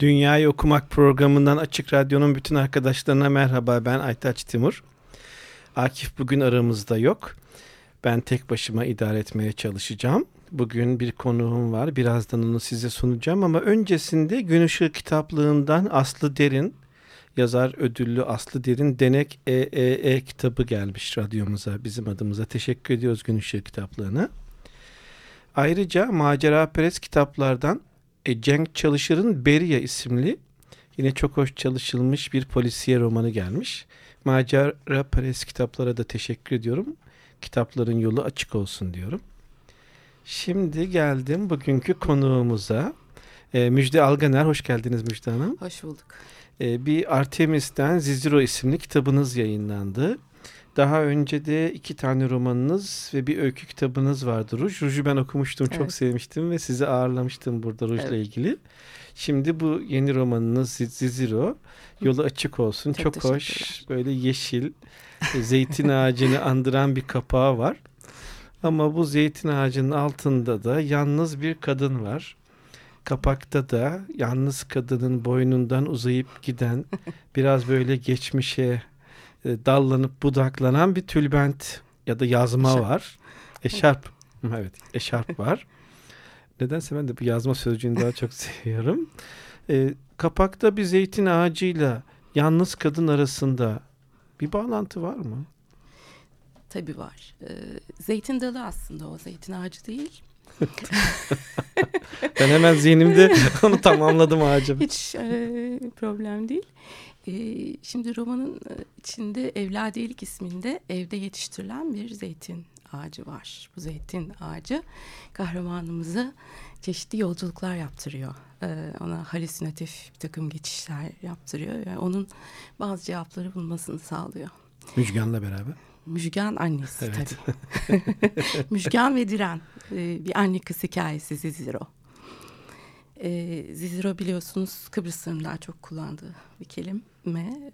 Dünyayı Okumak programından Açık Radyo'nun bütün arkadaşlarına merhaba. Ben Aytaç Timur. Akif bugün aramızda yok. Ben tek başıma idare etmeye çalışacağım. Bugün bir konuğum var. Birazdan onu size sunacağım ama öncesinde Gün Işığı kitaplığından Aslı Derin, yazar ödüllü Aslı Derin Denek EEE e kitabı gelmiş radyomuza, bizim adımıza. Teşekkür ediyoruz Gün Işığı kitaplığına. Ayrıca Macera Perez kitaplardan e, Cenk Çalışır'ın Beria isimli yine çok hoş çalışılmış bir polisiye romanı gelmiş. Macera Perez kitaplara da teşekkür ediyorum. Kitapların yolu açık olsun diyorum. Şimdi geldim bugünkü konuğumuza. E, Müjde Alganer, hoş geldiniz Müjde Hanım. Hoş bulduk. E, bir Artemis'ten Ziziro isimli kitabınız yayınlandı. Daha önce de iki tane romanınız ve bir öykü kitabınız vardı Ruj. Ruj'u ben okumuştum, evet. çok sevmiştim ve sizi ağırlamıştım burada Ruj'la evet. ilgili. Şimdi bu yeni romanınız Ziziro. Yolu açık olsun. Çok, çok hoş. Böyle yeşil, e, zeytin ağacını andıran bir kapağı var. Ama bu zeytin ağacının altında da yalnız bir kadın var. Kapakta da yalnız kadının boynundan uzayıp giden biraz böyle geçmişe e, dallanıp budaklanan bir tülbent ya da yazma eşarp. var. Eşarp. Evet, eşarp var. Nedense ben de bu yazma sözcüğünü daha çok seviyorum. E, kapakta bir zeytin ağacıyla yalnız kadın arasında bir bağlantı var mı? Tabii var. Ee, zeytin dalı aslında o zeytin ağacı değil. ben hemen zihnimde onu tamamladım ağacım. Hiç e, problem değil. Şimdi romanın içinde Evladiyelik isminde evde yetiştirilen bir zeytin ağacı var. Bu zeytin ağacı kahramanımıza çeşitli yolculuklar yaptırıyor. Ee, ona halüsinatif bir takım geçişler yaptırıyor. Yani onun bazı cevapları bulmasını sağlıyor. Müjgan'la beraber. Müjgan annesi evet. tabii. Müjgan ve Diren bir anne kız hikayesi Ziziro. E, Ziziro biliyorsunuz Kıbrıs'ın daha çok kullandığı bir kelime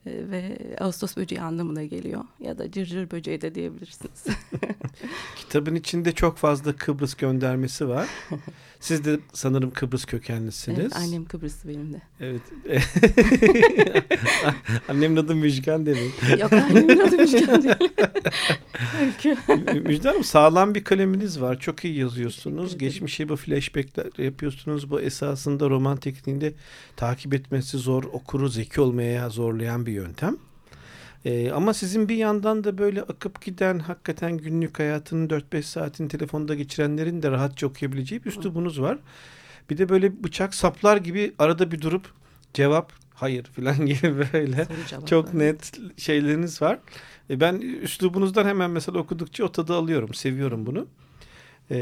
e, ve Ağustos böceği anlamına geliyor ya da cırcır böceği de diyebilirsiniz. Kitabın içinde çok fazla Kıbrıs göndermesi var. Siz de sanırım Kıbrıs kökenlisiniz. Evet, annem Kıbrıslı benim de. Evet. Annemin adı Müjgan demek. Yok annemin adı Müjgan değil. Müjgan Hanım sağlam bir kaleminiz var. Çok iyi yazıyorsunuz. Geçmişe bu flashbackler yapıyorsunuz. Bu esasında roman tekniğinde takip etmesi zor, okuru zeki olmaya zorlayan bir yöntem. Ee, ama sizin bir yandan da böyle akıp giden hakikaten günlük hayatının 4-5 saatini telefonda geçirenlerin de rahatça okuyabileceği bir üslubunuz var. Bir de böyle bıçak saplar gibi arada bir durup cevap hayır filan gibi böyle çok net şeyleriniz var. E ben üslubunuzdan hemen mesela okudukça o tadı alıyorum. Seviyorum bunu. E,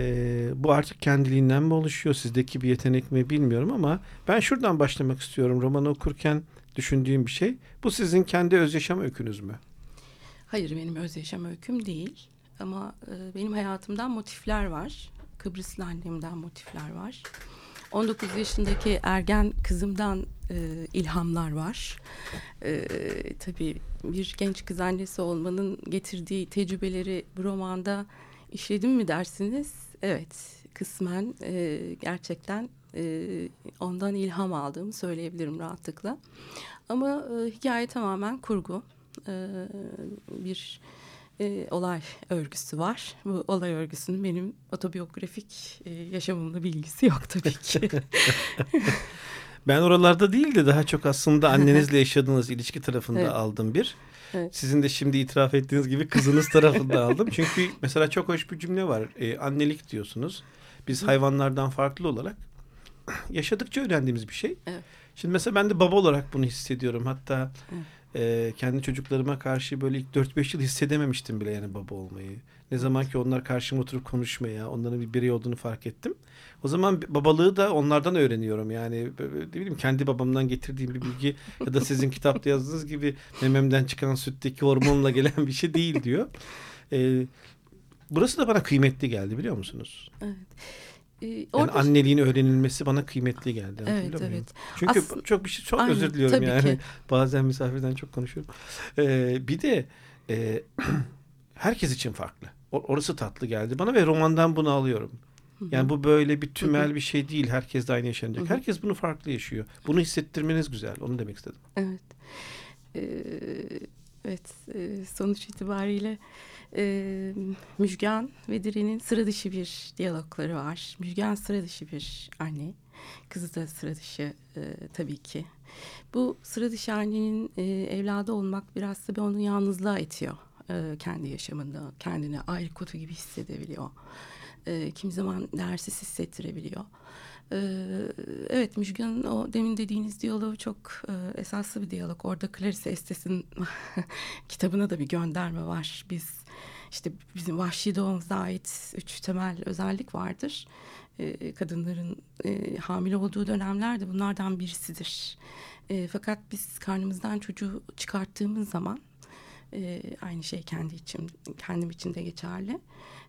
bu artık kendiliğinden mi oluşuyor? Sizdeki bir yetenek mi bilmiyorum ama ben şuradan başlamak istiyorum. Romanı okurken düşündüğüm bir şey. Bu sizin kendi öz yaşam öykünüz mü? Hayır benim öz yaşam öyküm değil. Ama e, benim hayatımdan motifler var. Kıbrıslı annemden motifler var. 19 yaşındaki ergen kızımdan e, ilhamlar var. E, tabii bir genç kız annesi olmanın getirdiği tecrübeleri bu romanda işledim mi dersiniz? Evet, kısmen e, gerçekten e, ondan ilham aldığımı söyleyebilirim rahatlıkla. Ama e, hikaye tamamen kurgu. E, bir e, olay örgüsü var. Bu olay örgüsünün benim otobiyografik e, yaşamımla bilgisi yok tabii ki. ben oralarda değil de daha çok aslında annenizle yaşadığınız ilişki tarafında evet. aldım bir. Evet. Sizin de şimdi itiraf ettiğiniz gibi kızınız tarafında aldım. Çünkü mesela çok hoş bir cümle var. E, annelik diyorsunuz. Biz hayvanlardan farklı olarak yaşadıkça öğrendiğimiz bir şey. Evet. Şimdi mesela ben de baba olarak bunu hissediyorum. Hatta e, kendi çocuklarıma karşı böyle ilk 4-5 yıl hissedememiştim bile yani baba olmayı. Ne zaman ki onlar karşıma oturup konuşmaya, onların bir birey olduğunu fark ettim. O zaman babalığı da onlardan öğreniyorum. Yani ne bileyim kendi babamdan getirdiğim bir bilgi ya da sizin kitapta yazdığınız gibi mememden çıkan sütteki hormonla gelen bir şey değil diyor. Ee, burası da bana kıymetli geldi biliyor musunuz? Evet. Yani orada... anneliğin öğrenilmesi bana kıymetli geldi. Evet, evet. Çünkü As- çok bir şey çok Aynen, özür diliyorum yani. Ki. Bazen misafirden çok konuşuyorum. Ee, bir de e, herkes için farklı. Orası tatlı geldi bana ve romandan bunu alıyorum. Yani bu böyle bir tümel bir şey değil. Herkes de aynı yaşanacak. Herkes bunu farklı yaşıyor. Bunu hissettirmeniz güzel. Onu demek istedim. Evet. Ee, evet. E, sonuç itibariyle e, Müjgan ve Diren'in sıra dışı bir diyalogları var. Müjgan sıra dışı bir anne. Kızı da sıra dışı e, tabii ki. Bu sıra dışı annenin e, evladı olmak biraz tabii onu yalnızlığa itiyor. E, kendi yaşamında kendini ayrı kutu gibi hissedebiliyor. E, kim zaman dersiz hissettirebiliyor. Evet Müjgan'ın o demin dediğiniz diyaloğu çok e, esaslı bir diyalog. Orada Clarice Estes'in kitabına da bir gönderme var. Biz işte bizim vahşi doğumuza ait üç temel özellik vardır. E, kadınların e, hamile olduğu dönemlerde bunlardan birisidir. E, fakat biz karnımızdan çocuğu çıkarttığımız zaman e, aynı şey kendi için, kendim için de geçerli.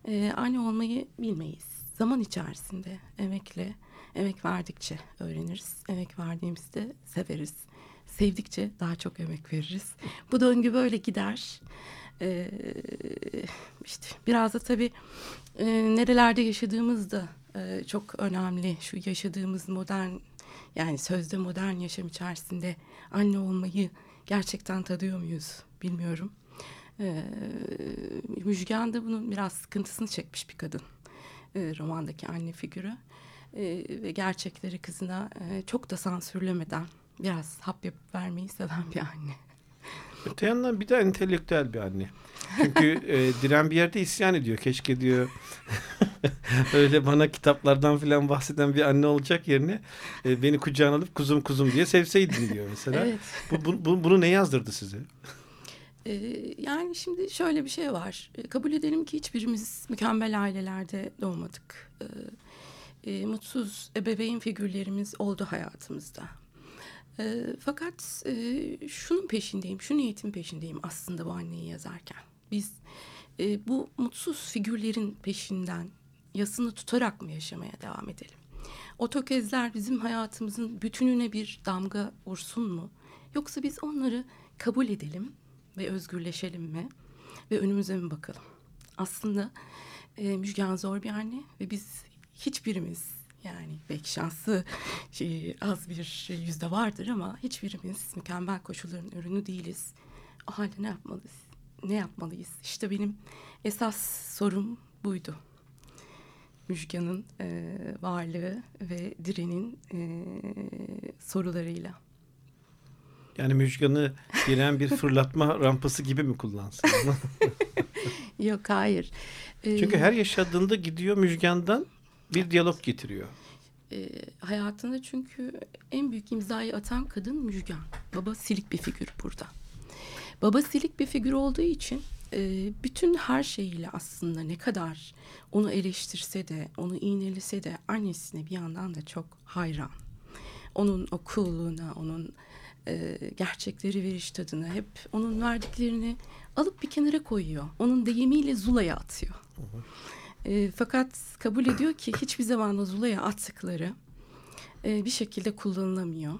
E, anne olmayı bilmeyiz. Zaman içerisinde emekle, emek verdikçe öğreniriz. Emek verdiğimizde severiz. Sevdikçe daha çok emek veririz. Bu döngü böyle gider. Ee, işte biraz da tabii e, nerelerde yaşadığımız da e, çok önemli. Şu yaşadığımız modern yani sözde modern yaşam içerisinde anne olmayı gerçekten tadıyor muyuz bilmiyorum. Ee, Müjgan da bunun biraz sıkıntısını çekmiş bir kadın. Ee, romandaki anne figürü. Ee, ve gerçekleri kızına e, çok da sansürlemeden biraz hap yapıp vermeyi seven bir anne. Öte yandan bir de entelektüel bir anne. Çünkü e, Diren bir yerde isyan ediyor. Keşke diyor öyle bana kitaplardan filan bahseden bir anne olacak yerine e, beni kucağına alıp kuzum kuzum diye sevseydin diyor mesela. Evet. Bu, bu, bu, bunu ne yazdırdı size? Ee, yani şimdi şöyle bir şey var. Ee, kabul edelim ki hiçbirimiz mükemmel ailelerde doğmadık. E, mutsuz ebeveyn figürlerimiz oldu hayatımızda. fakat e, şunun peşindeyim, şu niyetin peşindeyim aslında bu anneyi yazarken. Biz e, bu mutsuz figürlerin peşinden yasını tutarak mı yaşamaya devam edelim? O tökezler bizim hayatımızın bütününe bir damga vursun mu? Yoksa biz onları kabul edelim ve özgürleşelim mi? Ve önümüze mi bakalım? Aslında e, Müjgan zor bir anne ve biz hiçbirimiz yani belki şansı şey, az bir yüzde vardır ama hiçbirimiz mükemmel koşulların ürünü değiliz. O halde ne yapmalıyız? Ne yapmalıyız? İşte benim esas sorum buydu. Müjgan'ın e, varlığı ve Diren'in e, sorularıyla. Yani Müjgan'ı giren bir fırlatma rampası gibi mi kullansın? Yok hayır. Ee, Çünkü her yaşadığında gidiyor Müjgan'dan bir evet. diyalog getiriyor. E, hayatında çünkü en büyük imzayı atan kadın Müjgan. Baba silik bir figür burada. Baba silik bir figür olduğu için e, bütün her şeyiyle aslında ne kadar onu eleştirse de, onu iğnelese de annesine bir yandan da çok hayran. Onun o coolluğuna, onun e, gerçekleri veriş tadına hep onun verdiklerini alıp bir kenara koyuyor. Onun deyimiyle Zula'ya atıyor. E, fakat kabul ediyor ki hiçbir zaman o Zula'ya attıkları e, bir şekilde kullanılamıyor.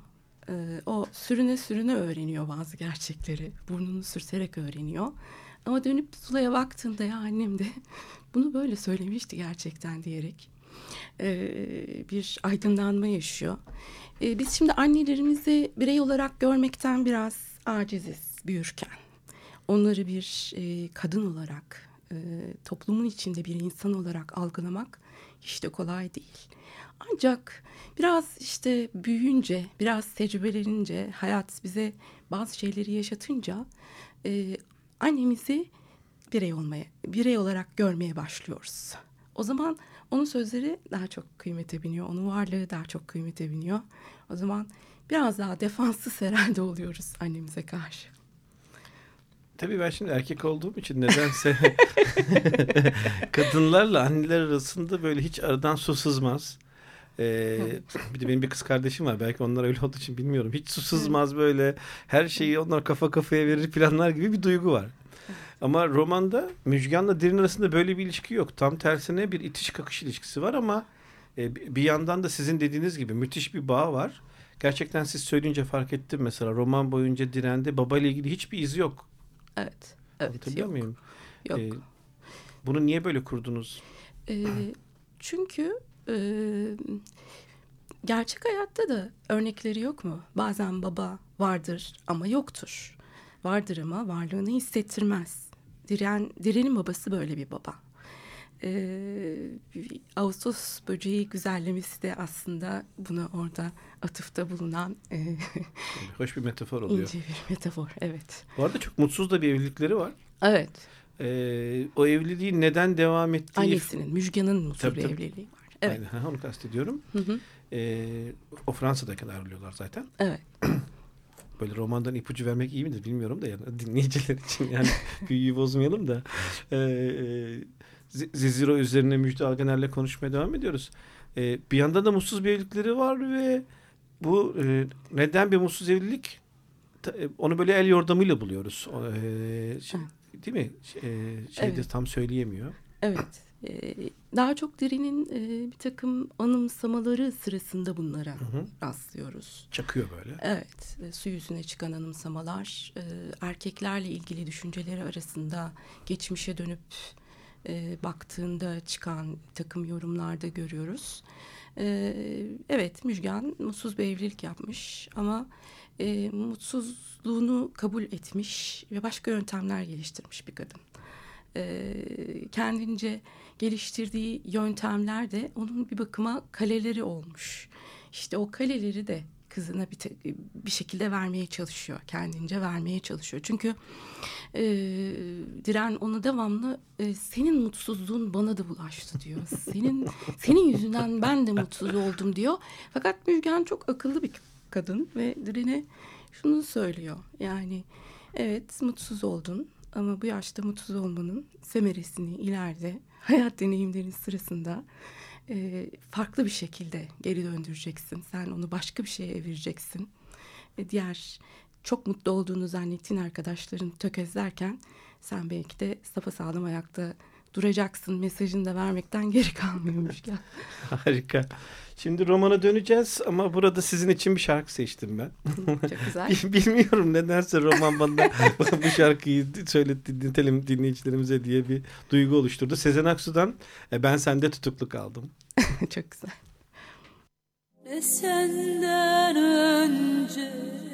E, o sürüne sürüne öğreniyor bazı gerçekleri. Burnunu sürterek öğreniyor. Ama dönüp Zula'ya baktığında ya annem de bunu böyle söylemişti gerçekten diyerek e, bir aydınlanma yaşıyor. E, biz şimdi annelerimizi birey olarak görmekten biraz aciziz büyürken. Onları bir e, kadın olarak, e, toplumun içinde bir insan olarak algılamak hiç de kolay değil. Ancak biraz işte büyüyünce, biraz tecrübelenince, hayat bize bazı şeyleri yaşatınca e, annemizi birey olmaya, birey olarak görmeye başlıyoruz. O zaman onun sözleri daha çok kıymete biniyor. Onun varlığı daha çok kıymete biniyor. O zaman biraz daha defanssız herhalde oluyoruz annemize karşı. Tabii ben şimdi erkek olduğum için nedense kadınlarla anneler arasında böyle hiç aradan su sızmaz. Ee, bir de benim bir kız kardeşim var. Belki onlar öyle olduğu için bilmiyorum. Hiç su sızmaz böyle. Her şeyi onlar kafa kafaya verir planlar gibi bir duygu var. Ama romanda Müjgan'la Derin arasında böyle bir ilişki yok. Tam tersine bir itiş kakış ilişkisi var ama e, bir yandan da sizin dediğiniz gibi müthiş bir bağ var. Gerçekten siz söyleyince fark ettim mesela roman boyunca Diren'de babayla ilgili hiçbir iz yok. Evet. Evet. Hatırlıyor yok. muyum? Yok. Ee, bunu niye böyle kurdunuz? Ee, çünkü e, gerçek hayatta da örnekleri yok mu? Bazen baba vardır ama yoktur. Vardır ama varlığını hissettirmez. Diren, Diren'in babası böyle bir baba. Ee, Ağustos böceği güzellemesi de aslında buna orada atıfta bulunan e, Hoş bir metafor oluyor. ince bir metafor. Evet. Bu arada çok mutsuz da bir evlilikleri var. Evet. Ee, o evliliğin neden devam ettiği... Annesinin, Müjgan'ın mutsuz Tabii, bir tabii. evliliği var. Evet. Aynen, onu kastediyorum. Hı hı. Ee, o Fransa'dayken ayrılıyorlar zaten. Evet. Böyle romandan ipucu vermek iyi midir bilmiyorum da yani dinleyiciler için yani büyüyü bozmayalım da. Z- Ziziro üzerine Müjde Algener'le konuşmaya devam ediyoruz. Ee, bir yandan da mutsuz bir evlilikleri var ve bu e, neden bir mutsuz evlilik? E, Onu böyle el yordamıyla buluyoruz. E, şey- değil mi? Ş- e, şeyde Evet. tam söyleyemiyor. Evet. Ee, daha çok Derin'in e, bir takım anımsamaları sırasında bunlara hı. rastlıyoruz. Çakıyor böyle. Evet, e, su yüzüne çıkan anımsamalar, e, erkeklerle ilgili düşünceleri arasında geçmişe dönüp e, baktığında çıkan takım yorumlarda görüyoruz. E, evet, Müjgan mutsuz bir evlilik yapmış ama e, mutsuzluğunu kabul etmiş ve başka yöntemler geliştirmiş bir kadın. E, kendince geliştirdiği yöntemler de onun bir bakıma kaleleri olmuş. İşte o kaleleri de kızına bir, bir şekilde vermeye çalışıyor. Kendince vermeye çalışıyor. Çünkü e, Diren ona devamlı e, senin mutsuzluğun bana da bulaştı diyor. Senin senin yüzünden ben de mutsuz oldum diyor. Fakat Müjgan çok akıllı bir kadın ve Diren'e şunu söylüyor. Yani evet mutsuz oldun ama bu yaşta mutsuz olmanın semeresini ileride hayat deneyimlerin sırasında e, farklı bir şekilde geri döndüreceksin. Sen onu başka bir şeye evireceksin. E, diğer çok mutlu olduğunu zannettiğin arkadaşların tökezlerken sen belki de sapasağlam ayakta duracaksın mesajını da vermekten geri kalmıyormuş. Ya. Harika. Şimdi romana döneceğiz ama burada sizin için bir şarkı seçtim ben. Çok güzel. Bil- Bilmiyorum nedense roman bana bu şarkıyı söyle dinletelim dinleyicilerimize diye bir duygu oluşturdu. Sezen Aksu'dan e, Ben Sende Tutuklu Kaldım. Çok güzel. Ne senden öncesi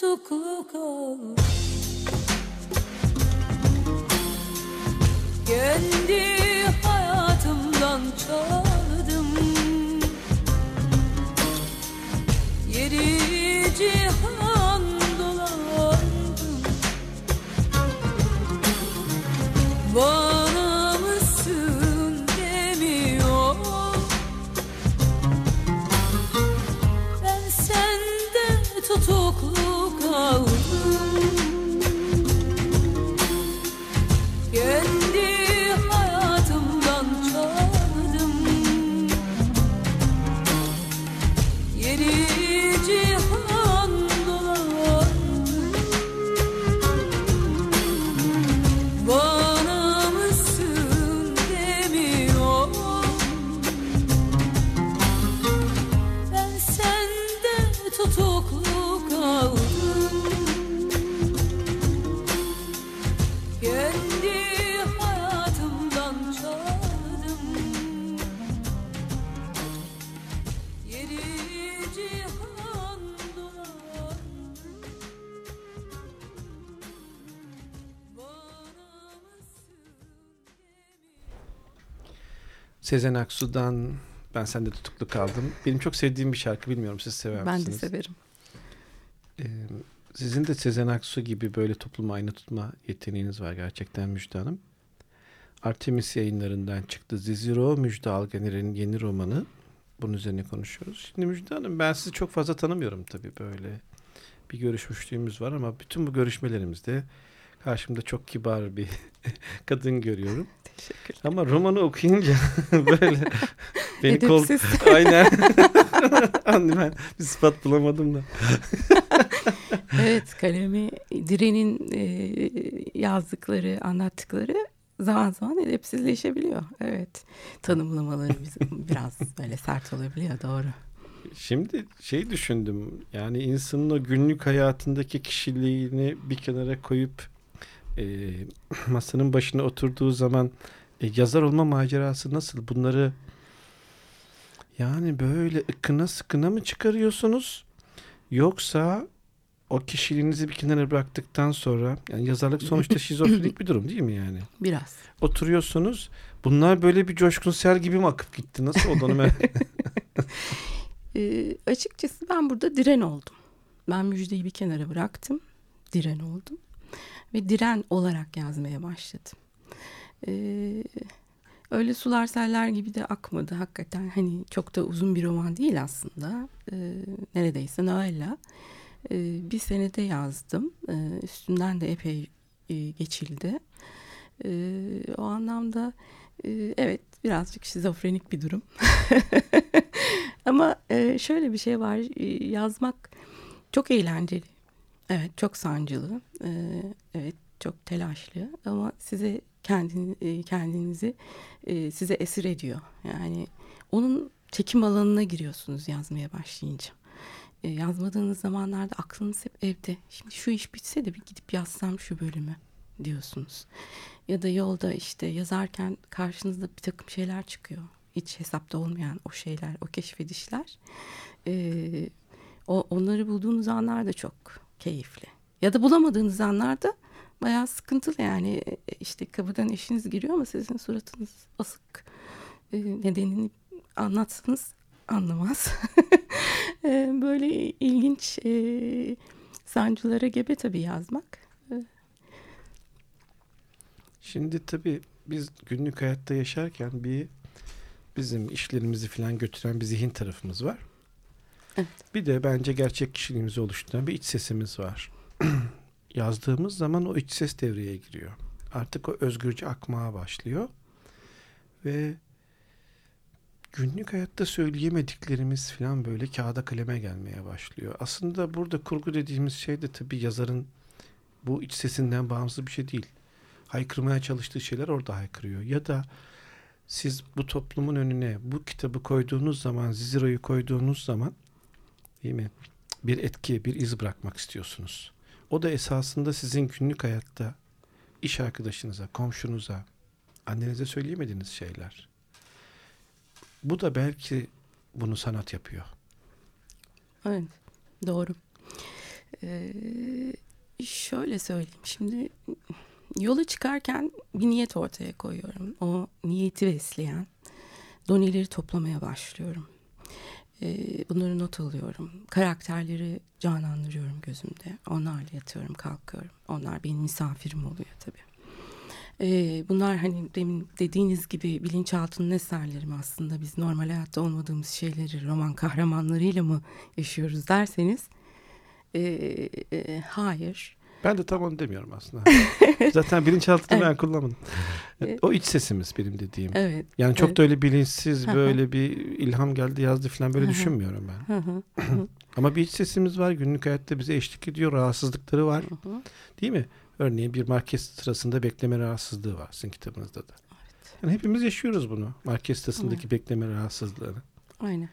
kaldım Kendi hayatımdan çaldım Sezen Aksu'dan Ben Sende Tutuklu Kaldım. Benim çok sevdiğim bir şarkı. Bilmiyorum siz sever Ben de misiniz? severim. Ee, sizin de Sezen Aksu gibi böyle topluma ayna tutma yeteneğiniz var gerçekten Müjde Hanım. Artemis yayınlarından çıktı. Ziziro Müjde Algener'in yeni romanı. Bunun üzerine konuşuyoruz. Şimdi Müjde Hanım ben sizi çok fazla tanımıyorum tabii böyle. Bir görüşmüşlüğümüz var ama bütün bu görüşmelerimizde karşımda çok kibar bir kadın görüyorum. Teşekkür Ama romanı okuyunca böyle beni kol... Aynen. Anne ben bir sıfat bulamadım da. evet kalemi Diren'in e, yazdıkları, anlattıkları zaman zaman edepsizleşebiliyor. Evet. Tanımlamaları bizim biraz böyle sert olabiliyor doğru. Şimdi şey düşündüm yani insanın o günlük hayatındaki kişiliğini bir kenara koyup e, masanın başına oturduğu zaman e, yazar olma macerası nasıl? Bunları yani böyle ıkına sıkına mı çıkarıyorsunuz? Yoksa o kişiliğinizi bir kenara bıraktıktan sonra yani yazarlık sonuçta şizofrenik bir durum değil mi yani? Biraz. Oturuyorsunuz. Bunlar böyle bir coşkun sel gibi mi akıp gitti? Nasıl oldu onu merak E, açıkçası ben burada diren oldum. Ben müjdeyi bir kenara bıraktım. Diren oldum. Ve diren olarak yazmaya başladım. E, öyle sular seller gibi de akmadı hakikaten. Hani çok da uzun bir roman değil aslında. E, neredeyse novella. E, bir senede yazdım. E, üstünden de epey e, geçildi. E, o anlamda e, evet birazcık şizofrenik bir durum. Ama e, şöyle bir şey var. e, yazmak çok eğlenceli. Evet, çok sancılı. E, evet, çok telaşlı. Ama size kendini, e, kendinizi e, size esir ediyor. Yani onun çekim alanına giriyorsunuz yazmaya başlayınca. E, yazmadığınız zamanlarda aklınız hep evde. Şimdi şu iş bitse de bir gidip yazsam şu bölümü diyorsunuz. Ya da yolda işte yazarken karşınızda bir takım şeyler çıkıyor. Hiç hesapta olmayan o şeyler, o keşfedişler. Ee, o, onları bulduğunuz anlar da çok keyifli. Ya da bulamadığınız anlarda bayağı sıkıntılı yani E, işte kapıdan eşiniz giriyor ama sizin suratınız asık. Ee, nedenini anlatsanız anlamaz. Ee, Böyle ilginç e, sancılara gebe tabii yazmak. Şimdi tabii biz günlük hayatta yaşarken bir bizim işlerimizi falan götüren bir zihin tarafımız var. Evet. Bir de bence gerçek kişiliğimizi oluşturan bir iç sesimiz var. Yazdığımız zaman o iç ses devreye giriyor. Artık o özgürce akmaya başlıyor. Ve günlük hayatta söyleyemediklerimiz falan böyle kağıda kaleme gelmeye başlıyor. Aslında burada kurgu dediğimiz şey de tabii yazarın bu iç sesinden bağımsız bir şey değil haykırmaya çalıştığı şeyler orada haykırıyor. Ya da siz bu toplumun önüne bu kitabı koyduğunuz zaman, Ziziro'yu koyduğunuz zaman değil mi? Bir etki, bir iz bırakmak istiyorsunuz. O da esasında sizin günlük hayatta iş arkadaşınıza, komşunuza, annenize söyleyemediğiniz şeyler. Bu da belki bunu sanat yapıyor. Evet, doğru. Ee, şöyle söyleyeyim. Şimdi yola çıkarken bir niyet ortaya koyuyorum. O niyeti besleyen doneleri toplamaya başlıyorum. Ee, bunları not alıyorum. Karakterleri canlandırıyorum gözümde. Onlarla yatıyorum, kalkıyorum. Onlar benim misafirim oluyor tabii. Ee, bunlar hani demin dediğiniz gibi bilinçaltının eserlerim aslında. Biz normal hayatta olmadığımız şeyleri roman kahramanlarıyla mı yaşıyoruz derseniz ee, e, hayır. Ben de tam onu demiyorum aslında. Zaten bilinçaltını ben kullanmadım. O iç sesimiz benim dediğim. Evet. Yani çok Evet. da öyle bilinçsiz böyle bir ilham geldi yazdı falan böyle düşünmüyorum ben. Ama bir iç sesimiz var. Günlük hayatta bize eşlik ediyor. Rahatsızlıkları var. Değil mi? Örneğin bir market sırasında bekleme rahatsızlığı var sizin kitabınızda da. Yani hepimiz yaşıyoruz bunu. Market sırasındaki bekleme rahatsızlığını. Aynen.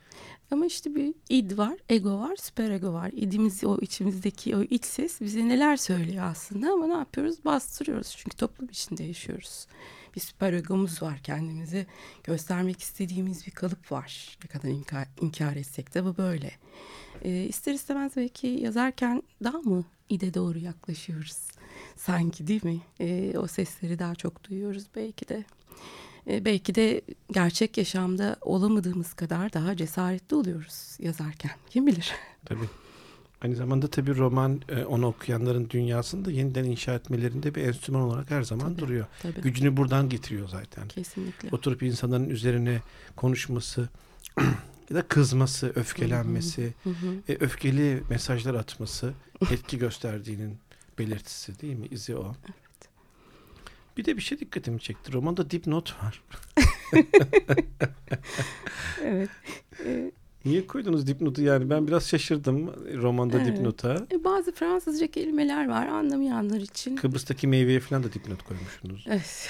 Ama işte bir id var, ego var, süperego var. İdimiz o içimizdeki o iç ses bize neler söylüyor aslında ama ne yapıyoruz? Bastırıyoruz çünkü toplum içinde yaşıyoruz. Bir süperegomuz var kendimizi göstermek istediğimiz bir kalıp var. Ne kadar inkar, inkar etsek de bu böyle. Ee, ister istemez belki yazarken daha mı ide doğru yaklaşıyoruz? Sanki değil mi? Ee, o sesleri daha çok duyuyoruz belki de. E, belki de gerçek yaşamda olamadığımız kadar daha cesaretli oluyoruz yazarken. Kim bilir? Tabii. Aynı zamanda tabii roman e, onu okuyanların dünyasını da yeniden inşa etmelerinde bir enstrüman olarak her zaman Tabii. duruyor. Tabii. Gücünü buradan getiriyor zaten. Kesinlikle. Oturup insanların üzerine konuşması ya da kızması, öfkelenmesi, Hı hı. e, öfkeli mesajlar atması etki gösterdiğinin belirtisi değil mi? İzi o. Bir de bir şey dikkatimi çekti. Romanda dipnot var. Evet. E, Niye koydunuz dipnotu yani? Ben biraz şaşırdım romanda Evet. dipnota. e, bazı Fransızca kelimeler var anlamayanlar için. Kıbrıs'taki meyveye falan da dipnot koymuşsunuz. Evet.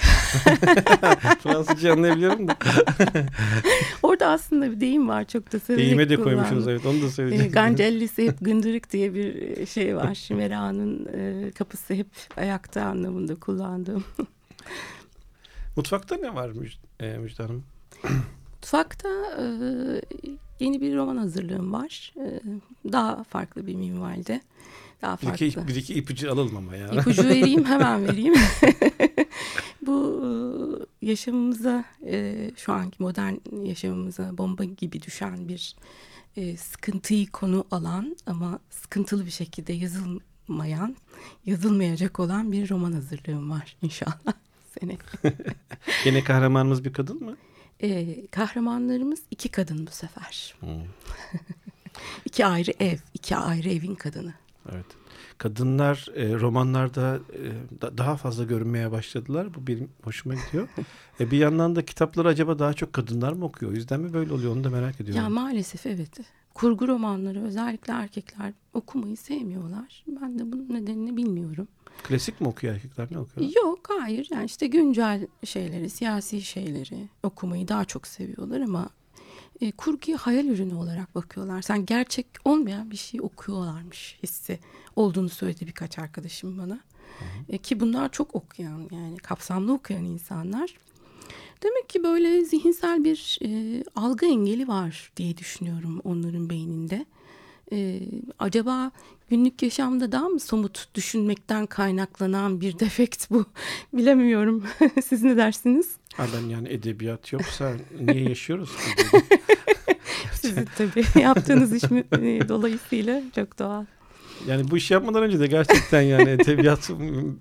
Fransızca anlayabiliyorum da. Orada aslında bir deyim var çok da severek Deyime de kullandım. koymuşsunuz evet onu da E, söyleyeceğim. Gancellisi hep gındırık diye bir şey var. Mera'nın e, kapısı hep ayakta anlamında kullandığım. Mutfakta ne var Müj e, Müjde Hanım? Mutfakta e, yeni bir roman hazırlığım var. E, daha farklı bir minvalde. Daha Bir farklı. iki, bir iki ipucu alalım ama ya. İpucu vereyim hemen vereyim. Bu e, yaşamımıza e, şu anki modern yaşamımıza bomba gibi düşen bir e, sıkıntıyı konu alan ama sıkıntılı bir şekilde yazılmayan, yazılmayacak olan bir roman hazırlığım var inşallah sene. Gene kahramanımız bir kadın mı? E, kahramanlarımız iki kadın bu sefer. İki ayrı ev, iki ayrı evin kadını. Evet. Kadınlar e, romanlarda e, da- daha fazla görünmeye başladılar. Bu benim hoşuma gidiyor. e, bir yandan da kitapları acaba daha çok kadınlar mı okuyor? O yüzden mi böyle oluyor? Onu da merak ediyorum. Ya maalesef evet. Kurgu romanları özellikle erkekler okumayı sevmiyorlar. Ben de bunun nedenini bilmiyorum. Klasik mi okuyor erkekler? Ne okuyor? Yok hayır yani işte güncel şeyleri, siyasi şeyleri okumayı daha çok seviyorlar ama e, kurguya hayal ürünü olarak bakıyorlar. Sen gerçek olmayan bir şey okuyorlarmış hissi olduğunu söyledi birkaç arkadaşım bana. E, ki bunlar çok okuyan yani kapsamlı okuyan insanlar. Demek ki böyle zihinsel bir e, algı engeli var diye düşünüyorum onların beyninde. E, acaba günlük yaşamda daha mı somut düşünmekten kaynaklanan bir defekt bu? Bilemiyorum. Siz ne dersiniz? Ben yani edebiyat yoksa niye yaşıyoruz ki? Sizin tabii yaptığınız iş e, dolayısıyla çok doğal. Yani bu işi yapmadan önce de gerçekten yani edebiyat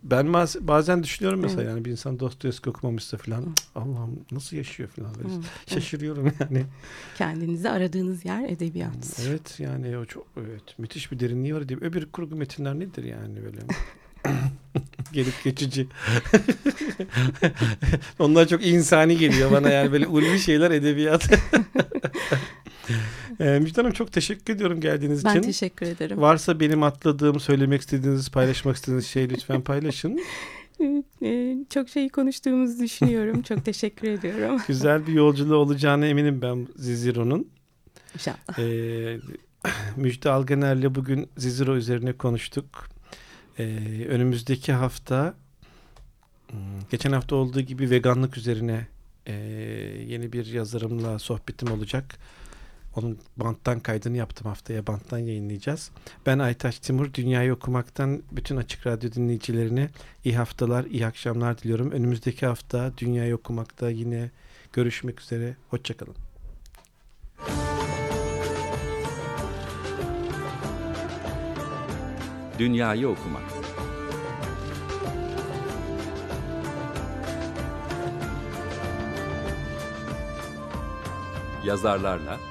ben baz- bazen düşünüyorum mesela Evet. yani bir insan Dostoyevski okumamışsa falan "Cık, Allah'ım nasıl yaşıyor falan böyle Hı, şaşırıyorum yani. Kendinizi aradığınız yer edebiyat. Evet yani o çok evet müthiş bir derinliği var diye. Öbür kurgu metinler nedir yani böyle? Gelip geçici. Onlar çok insani geliyor bana yani böyle ulvi şeyler edebiyat. Ee, Müjde Hanım çok teşekkür ediyorum geldiğiniz Ben için. teşekkür ederim. Varsa benim atladığım, söylemek istediğiniz, paylaşmak istediğiniz şey lütfen paylaşın. E, çok şey konuştuğumuzu düşünüyorum. çok teşekkür ediyorum. Güzel bir yolculuğu olacağına eminim ben Ziziro'nun. İnşallah. Ee, Müjde Algener'le bugün Ziziro üzerine konuştuk. Ee, önümüzdeki hafta hmm, geçen hafta olduğu gibi veganlık üzerine e, yeni bir yazarımla sohbetim olacak. Onun banttan kaydını yaptım haftaya banttan yayınlayacağız. Ben Aytaç Timur. Dünyayı okumaktan bütün Açık Radyo dinleyicilerine iyi haftalar, iyi akşamlar diliyorum. Önümüzdeki hafta Dünyayı okumakta yine görüşmek üzere. Hoşçakalın. Dünyayı okumak. Yazarlarla